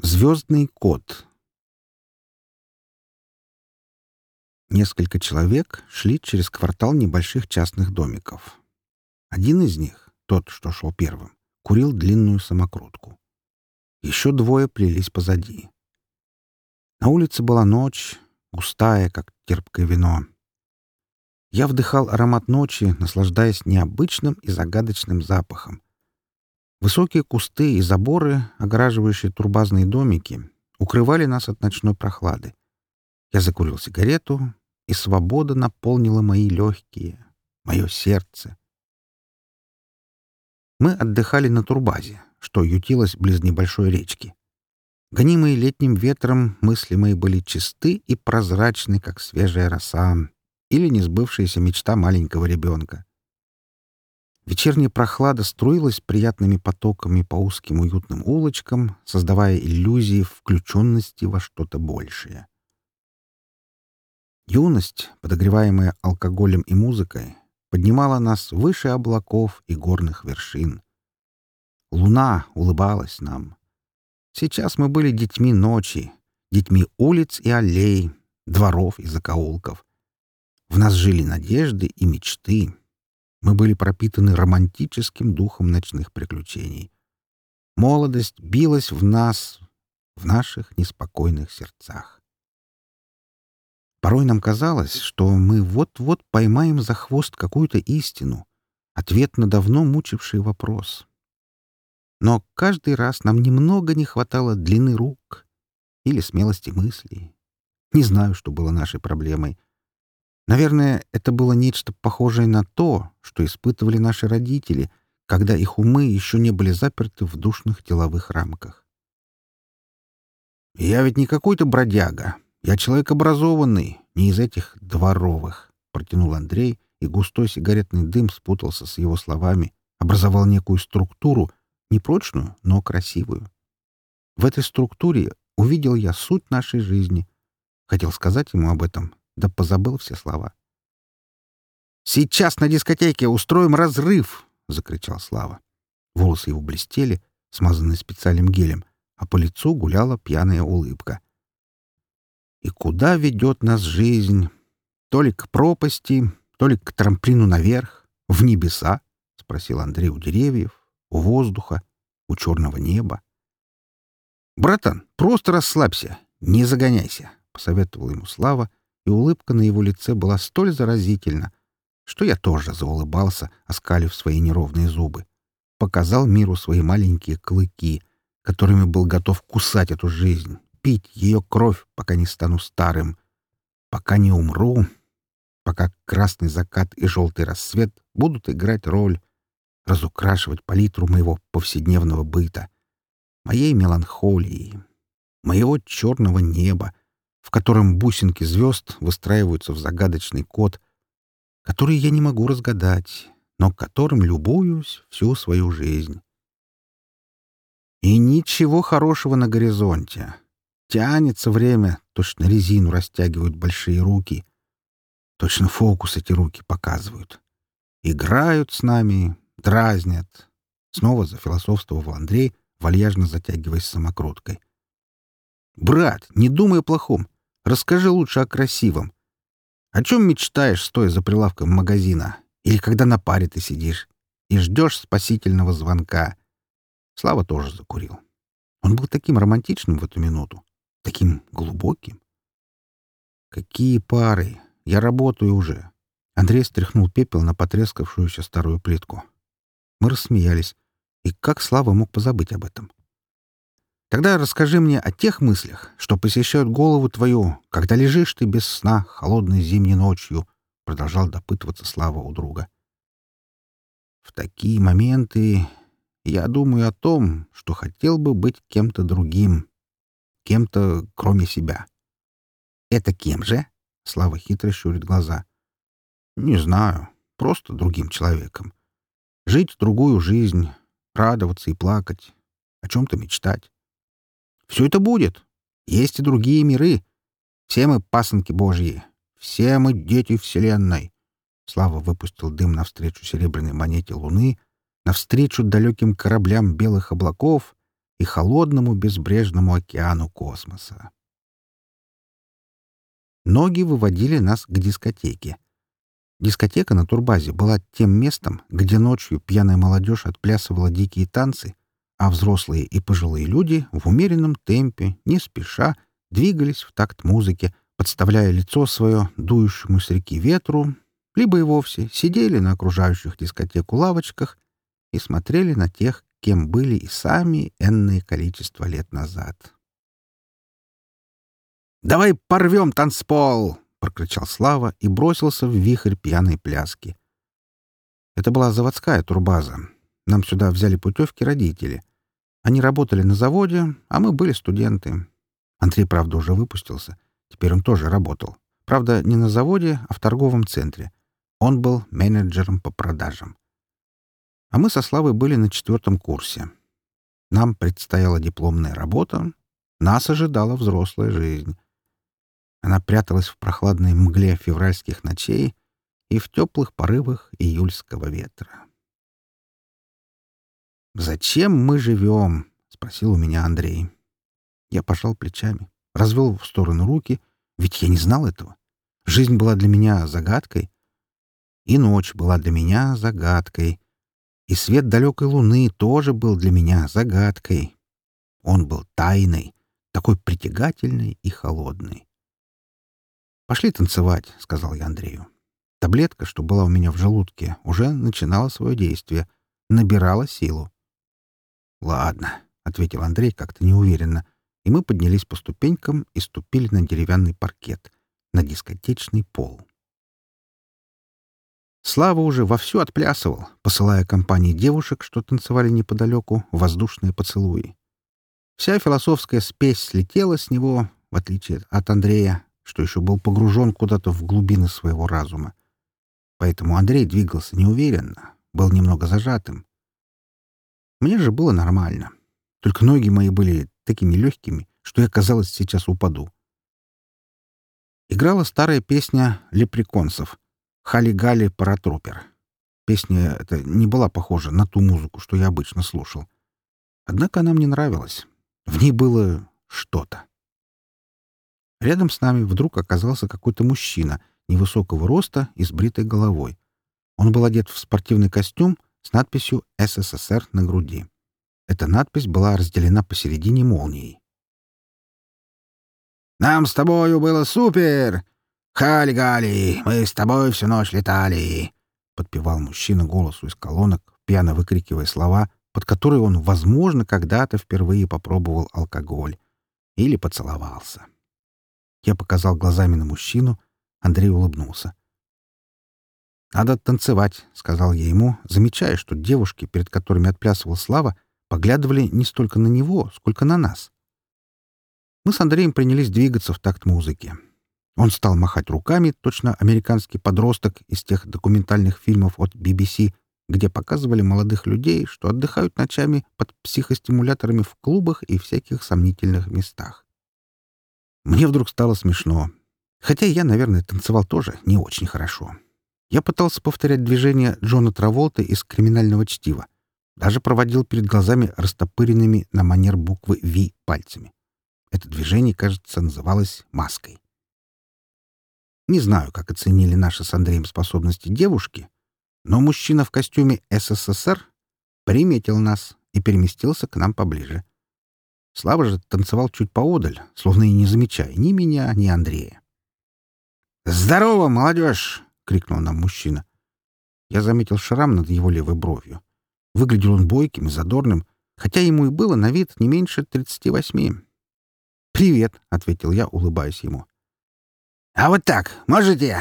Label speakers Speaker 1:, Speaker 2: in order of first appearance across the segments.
Speaker 1: Звездный кот. Несколько человек шли через квартал небольших частных домиков. Один из них, тот, что шел первым, курил длинную самокрутку. Еще двое плелись позади. На улице была ночь, густая, как терпкое вино. Я вдыхал аромат ночи, наслаждаясь необычным и загадочным запахом, Высокие кусты и заборы, огораживающие турбазные домики, укрывали нас от ночной прохлады. Я закурил сигарету, и свобода наполнила мои легкие, мое сердце. Мы отдыхали на турбазе, что ютилось близ небольшой речки. Гонимые летним ветром мысли мои были чисты и прозрачны, как свежая роса или несбывшаяся мечта маленького ребенка. Вечерняя прохлада струилась приятными потоками по узким уютным улочкам, создавая иллюзии включенности во что-то большее. Юность, подогреваемая алкоголем и музыкой, поднимала нас выше облаков и горных вершин. Луна улыбалась нам. Сейчас мы были детьми ночи, детьми улиц и аллей, дворов и закоулков. В нас жили надежды и мечты, мы были пропитаны романтическим духом ночных приключений. Молодость билась в нас, в наших неспокойных сердцах. Порой нам казалось, что мы вот-вот поймаем за хвост какую-то истину, ответ на давно мучивший вопрос. Но каждый раз нам немного не хватало длины рук или смелости мыслей. Не знаю, что было нашей проблемой — Наверное, это было нечто похожее на то, что испытывали наши родители, когда их умы еще не были заперты в душных деловых рамках. «Я ведь не какой-то бродяга. Я человек образованный, не из этих дворовых», — протянул Андрей, и густой сигаретный дым спутался с его словами, образовал некую структуру, непрочную, но красивую. В этой структуре увидел я суть нашей жизни. Хотел сказать ему об этом, да позабыл все слова. «Сейчас на дискотеке устроим разрыв!» — закричал Слава. Волосы его блестели, смазанные специальным гелем, а по лицу гуляла пьяная улыбка. «И куда ведет нас жизнь? То ли к пропасти, то ли к трамплину наверх, в небеса?» — спросил Андрей у деревьев, у воздуха, у черного неба. «Братан, просто расслабься, не загоняйся», — посоветовал ему Слава, и улыбка на его лице была столь заразительна, что я тоже заулыбался, оскалив свои неровные зубы. Показал миру свои маленькие клыки, которыми был готов кусать эту жизнь, пить ее кровь, пока не стану старым, пока не умру, пока красный закат и желтый рассвет будут играть роль, разукрашивать палитру моего повседневного быта, моей меланхолии, моего черного неба, в котором бусинки звезд выстраиваются в загадочный код, который я не могу разгадать, но которым любуюсь всю свою жизнь. И ничего хорошего на горизонте. Тянется время, точно резину растягивают большие руки. Точно фокус эти руки показывают. Играют с нами, дразнят. Снова зафилософствовал Андрей, вальяжно затягиваясь самокруткой. «Брат, не думай о плохом. Расскажи лучше о красивом. О чем мечтаешь, стоя за прилавком магазина? Или когда на паре ты сидишь и ждешь спасительного звонка? Слава тоже закурил. Он был таким романтичным в эту минуту, таким глубоким. Какие пары! Я работаю уже. Андрей стряхнул пепел на потрескавшуюся старую плитку. Мы рассмеялись. И как Слава мог позабыть об этом? Тогда расскажи мне о тех мыслях, что посещают голову твою, когда лежишь ты без сна холодной зимней ночью, — продолжал допытываться Слава у друга. В такие моменты я думаю о том, что хотел бы быть кем-то другим, кем-то кроме себя. Это кем же? Слава хитро щурит глаза. Не знаю, просто другим человеком. Жить другую жизнь, радоваться и плакать, о чем-то мечтать. Все это будет. Есть и другие миры. Все мы пасынки Божьи. Все мы дети Вселенной. Слава выпустил дым навстречу серебряной монете Луны, навстречу далеким кораблям белых облаков, и холодному безбрежному океану космоса. Ноги выводили нас к дискотеке. Дискотека на турбазе была тем местом, где ночью пьяная молодежь отплясывала дикие танцы, а взрослые и пожилые люди в умеренном темпе, не спеша, двигались в такт музыки, подставляя лицо свое дующему с реки ветру, либо и вовсе сидели на окружающих дискотеку лавочках и смотрели на тех, кем были и сами энное количество лет назад. «Давай порвем танцпол!» — прокричал Слава и бросился в вихрь пьяной пляски. Это была заводская турбаза. Нам сюда взяли путевки родители. Они работали на заводе, а мы были студенты. Андрей, правда, уже выпустился. Теперь он тоже работал. Правда, не на заводе, а в торговом центре. Он был менеджером по продажам. А мы со Славой были на четвертом курсе. Нам предстояла дипломная работа, нас ожидала взрослая жизнь. Она пряталась в прохладной мгле февральских ночей и в теплых порывах июльского ветра. «Зачем мы живем?» — спросил у меня Андрей. Я пожал плечами, развел в сторону руки, ведь я не знал этого. Жизнь была для меня загадкой, и ночь была для меня загадкой, и свет далекой луны тоже был для меня загадкой. Он был тайной, такой притягательной и холодной. «Пошли танцевать», — сказал я Андрею. Таблетка, что была у меня в желудке, уже начинала свое действие, набирала силу. «Ладно», — ответил Андрей как-то неуверенно, и мы поднялись по ступенькам и ступили на деревянный паркет, на дискотечный пол. Слава уже вовсю отплясывал, посылая компании девушек, что танцевали неподалеку, воздушные поцелуи. Вся философская спесь слетела с него, в отличие от Андрея, что еще был погружен куда-то в глубины своего разума. Поэтому Андрей двигался неуверенно, был немного зажатым. Мне же было нормально. Только ноги мои были такими легкими, что я, казалось, сейчас упаду. Играла старая песня лепреконцев «Хали-гали паратрупер». Песня эта не была похожа на ту музыку, что я обычно слушал. Однако она мне нравилась. В ней было что-то. Рядом с нами вдруг оказался какой-то мужчина невысокого роста и с бритой головой. Он был одет в спортивный костюм с надписью «СССР» на груди. Эта надпись была разделена посередине молнией. «Нам с тобою было супер! Хали-гали, мы с тобой всю ночь летали!» — подпевал мужчина голосу из колонок, пьяно выкрикивая слова, под которые он, возможно, когда-то впервые попробовал алкоголь или поцеловался. Я показал глазами на мужчину, Андрей улыбнулся. «Надо танцевать», — сказал я ему, замечая, что девушки, перед которыми отплясывал Слава, поглядывали не столько на него, сколько на нас. Мы с Андреем принялись двигаться в такт музыки. Он стал махать руками, точно американский подросток из тех документальных фильмов от BBC, где показывали молодых людей, что отдыхают ночами под психостимуляторами в клубах и всяких сомнительных местах. Мне вдруг стало смешно. Хотя я, наверное, танцевал тоже не очень хорошо. Я пытался повторять движения Джона Траволты из «Криминального чтива». Даже проводил перед глазами растопыренными на манер буквы «Ви» пальцами. Это движение, кажется, называлось маской. Не знаю, как оценили наши с Андреем способности девушки, но мужчина в костюме СССР приметил нас и переместился к нам поближе. Слава же танцевал чуть поодаль, словно и не замечая ни меня, ни Андрея. «Здорово, молодежь!» — крикнул нам мужчина. Я заметил шрам над его левой бровью. Выглядел он бойким и задорным, хотя ему и было на вид не меньше тридцати восьми. «Привет», — ответил я, улыбаясь ему. «А вот так, можете?»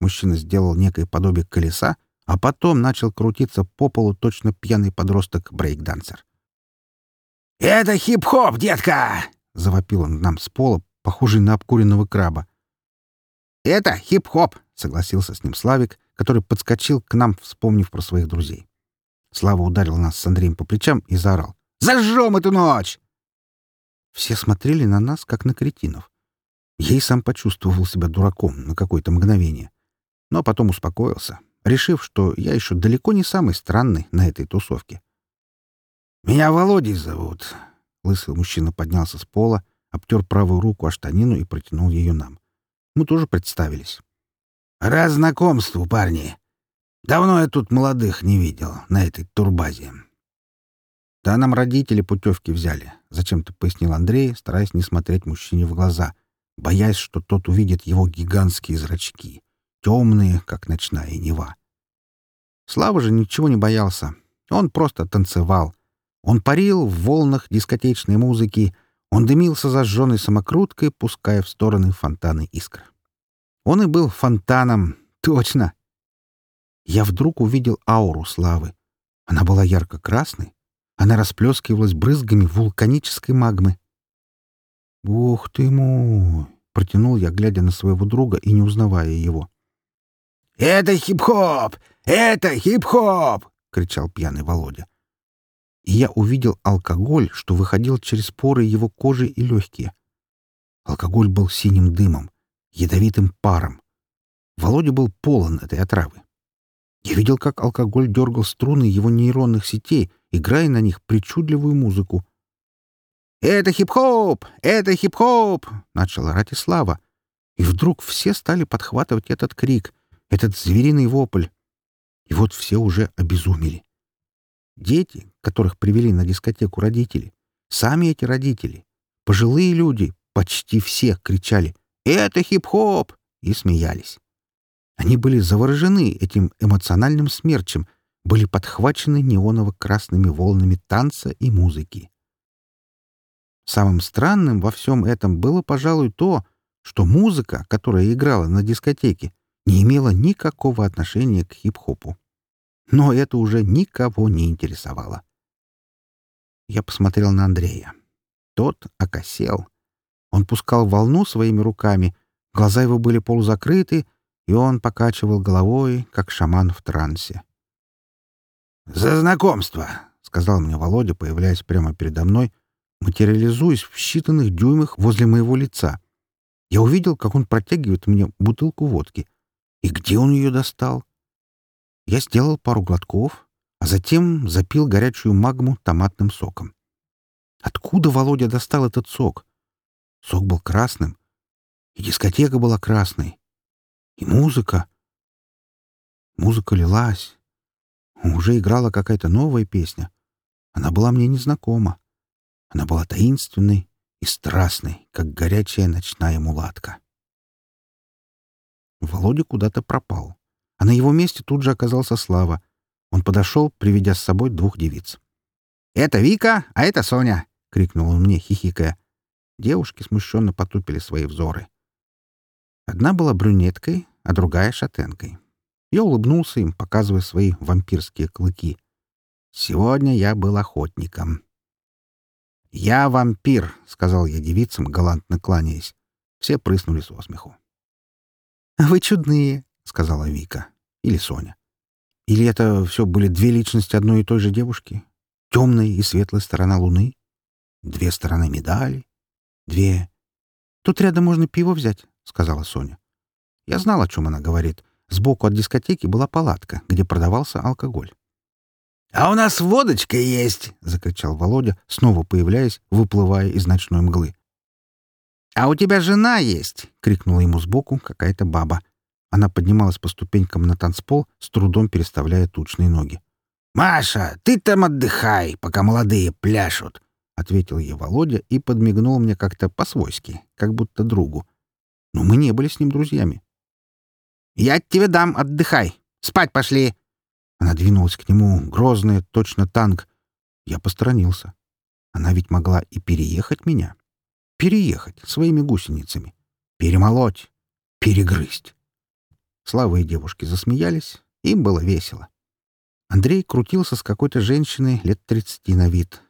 Speaker 1: Мужчина сделал некое подобие колеса, а потом начал крутиться по полу точно пьяный подросток-брейкдансер. «Это хип-хоп, детка!» — завопил он нам с пола, похожий на обкуренного краба. «Это хип-хоп!» — согласился с ним Славик, который подскочил к нам, вспомнив про своих друзей. Слава ударил нас с Андреем по плечам и заорал. «Зажжем эту ночь!» Все смотрели на нас, как на кретинов. Я и сам почувствовал себя дураком на какое-то мгновение. Но потом успокоился, решив, что я еще далеко не самый странный на этой тусовке. «Меня Володей зовут. Лысый мужчина поднялся с пола, обтер правую руку о штанину и протянул ее нам. Мы тоже представились. «Раз знакомству, парни. Давно я тут молодых не видел на этой турбазе». «Да нам родители путевки взяли», — зачем-то пояснил Андрей, стараясь не смотреть мужчине в глаза, боясь, что тот увидит его гигантские зрачки, темные, как ночная Нева. Слава же ничего не боялся. Он просто танцевал. Он парил в волнах дискотечной музыки, он дымился зажженной самокруткой, пуская в стороны фонтаны искр. Он и был фонтаном, точно. Я вдруг увидел ауру славы. Она была ярко-красной. Она расплескивалась брызгами вулканической магмы. «Ух ты мой!» — протянул я, глядя на своего друга и не узнавая его.
Speaker 2: «Это хип-хоп! Это хип-хоп!» — кричал пьяный Володя
Speaker 1: и я увидел алкоголь, что выходил через поры его кожи и легкие. Алкоголь был синим дымом, ядовитым паром. Володя был полон этой отравы. Я видел, как алкоголь дергал струны его нейронных сетей, играя на них причудливую музыку.
Speaker 2: «Это хип-хоп! Это хип-хоп!» — начал орать и Слава.
Speaker 1: И вдруг все стали подхватывать этот крик, этот звериный вопль. И вот все уже обезумели. Дети, которых привели на дискотеку родители, сами эти родители, пожилые люди, почти все кричали «Это хип-хоп!» и смеялись. Они были заворожены этим эмоциональным смерчем, были подхвачены неоново-красными волнами танца и музыки. Самым странным во всем этом было, пожалуй, то, что музыка, которая играла на дискотеке, не имела никакого отношения к хип-хопу. Но это уже никого не интересовало. Я посмотрел на Андрея. Тот окосел. Он пускал волну своими руками, глаза его были полузакрыты, и он покачивал головой, как шаман в трансе.
Speaker 2: «За знакомство!» — сказал мне Володя, появляясь прямо передо мной, материализуясь в считанных дюймах возле моего лица. Я увидел, как он протягивает мне бутылку водки. И где он ее достал? Я сделал пару глотков, а затем запил горячую магму томатным соком. Откуда Володя достал этот сок? Сок был красным, и дискотека была красной, и музыка. Музыка лилась. Уже играла какая-то новая песня. Она была мне незнакома. Она была таинственной и страстной, как горячая ночная мулатка. Володя куда-то пропал а на его месте тут же оказался Слава. Он подошел, приведя с собой двух девиц. «Это Вика, а это Соня!» — крикнул он мне, хихикая.
Speaker 1: Девушки смущенно потупили свои взоры. Одна была брюнеткой, а другая — шатенкой. Я улыбнулся им, показывая свои вампирские клыки. Сегодня я был охотником. «Я вампир», — сказал я девицам, галантно кланяясь. Все прыснули со смеху.
Speaker 3: «Вы чудные», —
Speaker 1: сказала Вика. Или Соня. Или это все были две личности одной и той же девушки? Темная и светлая сторона Луны? Две стороны медали? Две...
Speaker 3: «Тут рядом можно пиво взять», — сказала Соня.
Speaker 1: Я знал, о чем она говорит. Сбоку от дискотеки была палатка, где продавался алкоголь.
Speaker 2: «А у нас водочка есть!» — закричал Володя, снова появляясь, выплывая из ночной мглы.
Speaker 3: «А у тебя жена есть!» — крикнула ему сбоку какая-то баба.
Speaker 1: Она поднималась по ступенькам на танцпол, с трудом переставляя тучные ноги.
Speaker 2: «Маша, ты там отдыхай, пока молодые пляшут», —
Speaker 1: ответил ей Володя и подмигнул мне как-то по-свойски, как будто другу. Но мы не были с ним друзьями.
Speaker 3: «Я тебе дам, отдыхай. Спать пошли!»
Speaker 1: Она двинулась к нему, грозная, точно танк. Я посторонился. Она ведь могла и переехать меня. Переехать своими гусеницами. Перемолоть. Перегрызть. И девушки засмеялись, им было весело. Андрей крутился с какой-то женщиной лет тридцати на вид.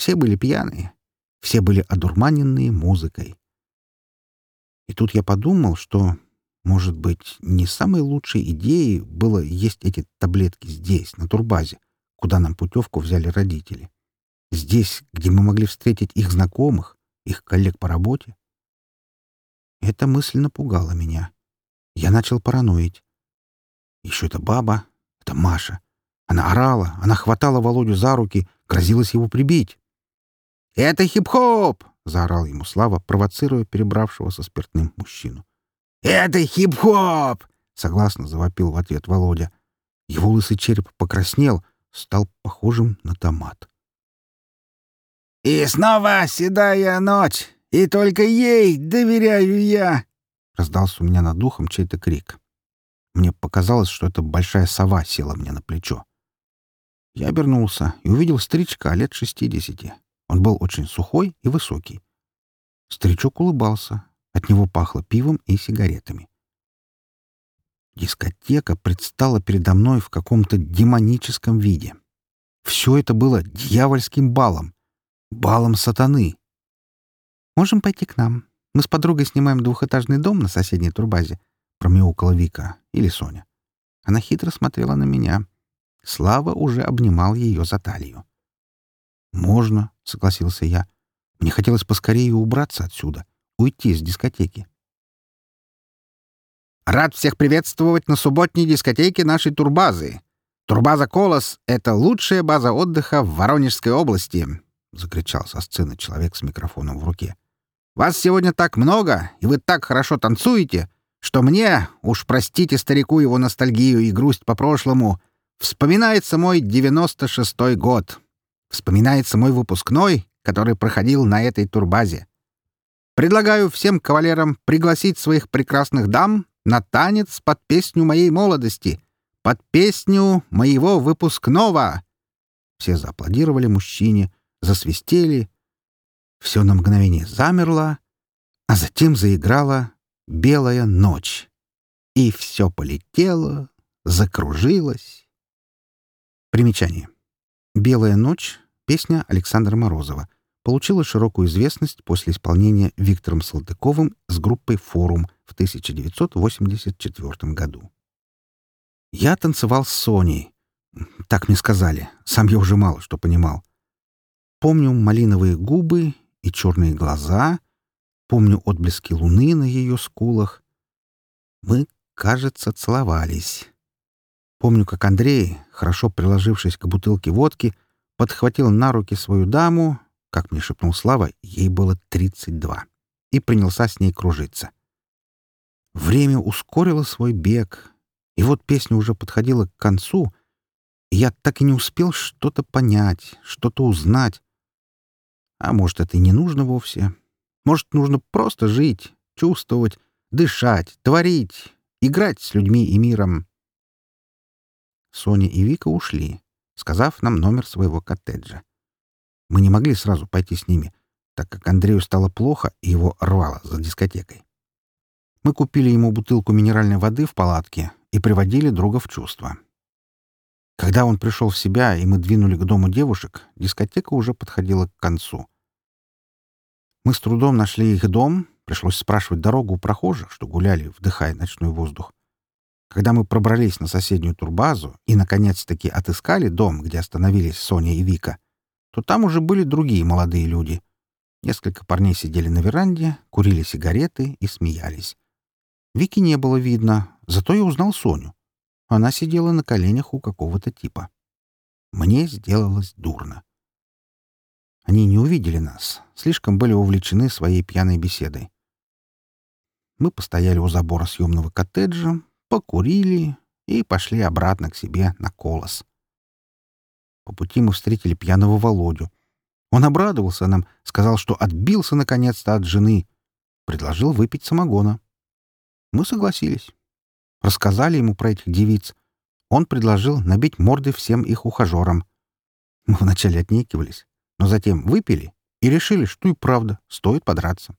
Speaker 1: Все были пьяные, все были одурманенные музыкой. И тут я подумал, что, может быть, не самой лучшей идеей было есть эти таблетки здесь, на турбазе, куда нам путевку взяли родители. Здесь, где мы могли встретить их знакомых, их коллег по работе. Эта мысль напугала меня. Я начал параноить. Еще эта баба, это Маша. Она орала, она хватала Володю за руки, грозилась его прибить.
Speaker 2: Это хип-хоп!» — заорал ему Слава, провоцируя перебравшего со спиртным мужчину. «Это хип-хоп!» — согласно завопил в ответ Володя. Его лысый череп покраснел, стал похожим на томат. «И снова седая ночь, и только ей доверяю я!» — раздался у меня над духом чей-то крик. Мне показалось, что это большая сова села мне на плечо. Я обернулся и увидел старичка лет шестидесяти. Он был очень сухой и высокий. Старичок улыбался. От него пахло пивом и сигаретами. Дискотека предстала передо мной в каком-то демоническом виде. Все это было дьявольским балом. Балом сатаны.
Speaker 3: «Можем пойти к нам. Мы с подругой снимаем двухэтажный дом на соседней турбазе», — промяукала Вика или Соня. Она хитро смотрела на меня. Слава уже обнимал ее за талию.
Speaker 2: «Можно», — согласился я. Мне хотелось поскорее убраться отсюда, уйти с дискотеки.
Speaker 1: «Рад всех приветствовать на субботней дискотеке нашей турбазы. Турбаза «Колос» — это лучшая база отдыха в Воронежской области», — закричал со сцены человек с микрофоном в руке. «Вас сегодня так много, и вы так хорошо танцуете, что мне, уж простите старику его ностальгию и грусть по прошлому, вспоминается мой девяносто шестой год. Вспоминается мой выпускной, который проходил на этой турбазе. Предлагаю всем кавалерам пригласить своих прекрасных дам на танец под песню моей молодости, под песню моего выпускного. Все зааплодировали мужчине, засвистели. Все на мгновение замерло, а затем заиграла белая ночь. И все полетело, закружилось. Примечание. «Белая ночь» — песня Александра Морозова. Получила широкую известность после исполнения Виктором Салтыковым с группой «Форум» в 1984 году. Я танцевал с Соней. Так мне сказали. Сам я уже мало что понимал. Помню малиновые губы и черные глаза — Помню отблески луны на ее скулах. Мы, кажется, целовались. Помню, как Андрей, хорошо приложившись к бутылке водки, подхватил на руки свою даму, как мне шепнул Слава, ей было 32, и принялся с ней кружиться. Время ускорило свой бег, и вот песня уже подходила к концу, и я так и не успел что-то понять, что-то узнать. А может, это и не нужно вовсе. Может, нужно просто жить, чувствовать, дышать, творить, играть с людьми и миром. Соня и Вика ушли, сказав нам номер своего коттеджа. Мы не могли сразу пойти с ними, так как Андрею стало плохо и его рвало за дискотекой. Мы купили ему бутылку минеральной воды в палатке и приводили друга в чувство. Когда он пришел в себя, и мы двинули к дому девушек, дискотека уже подходила к концу — мы с трудом нашли их дом, пришлось спрашивать дорогу у прохожих, что гуляли, вдыхая ночной воздух. Когда мы пробрались на соседнюю турбазу и, наконец-таки, отыскали дом, где остановились Соня и Вика, то там уже были другие молодые люди. Несколько парней сидели на веранде, курили сигареты и смеялись. Вики не было видно, зато я узнал Соню. Она сидела на коленях у какого-то типа. Мне сделалось дурно. Они не увидели нас, слишком были увлечены своей пьяной беседой. Мы постояли у забора съемного коттеджа, покурили и пошли обратно к себе на колос. По пути мы встретили пьяного Володю. Он обрадовался нам, сказал, что отбился наконец-то от жены, предложил выпить самогона. Мы согласились. Рассказали ему про этих девиц. Он предложил набить морды всем их ухажерам. Мы вначале отнекивались, но затем выпили и решили, что и правда стоит подраться.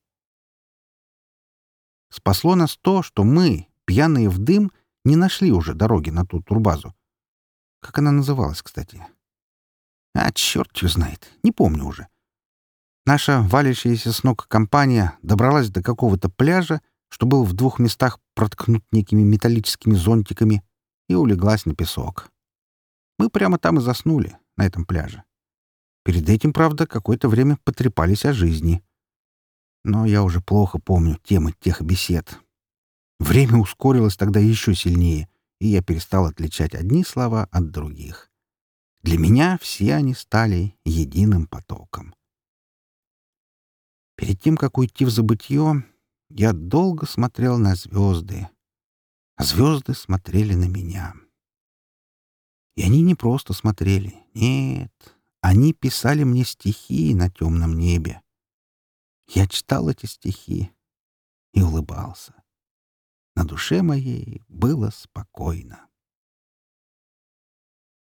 Speaker 1: Спасло нас то, что мы, пьяные в дым, не нашли уже дороги на ту турбазу. Как она называлась, кстати? А, черт ее знает, не помню уже. Наша валящаяся с ног компания добралась до какого-то пляжа, что был в двух местах проткнут некими металлическими зонтиками, и улеглась на песок. Мы прямо там и заснули, на этом пляже. Перед этим, правда, какое-то время потрепались о жизни. Но я уже плохо помню темы тех бесед. Время ускорилось тогда еще сильнее, и я перестал отличать одни слова от других. Для меня все они стали единым потоком. Перед тем, как уйти в забытье, я долго смотрел на звезды, звезды смотрели на меня. И они не просто смотрели, нет, они писали мне стихи на темном небе. Я читал эти стихи и улыбался. На душе моей было спокойно.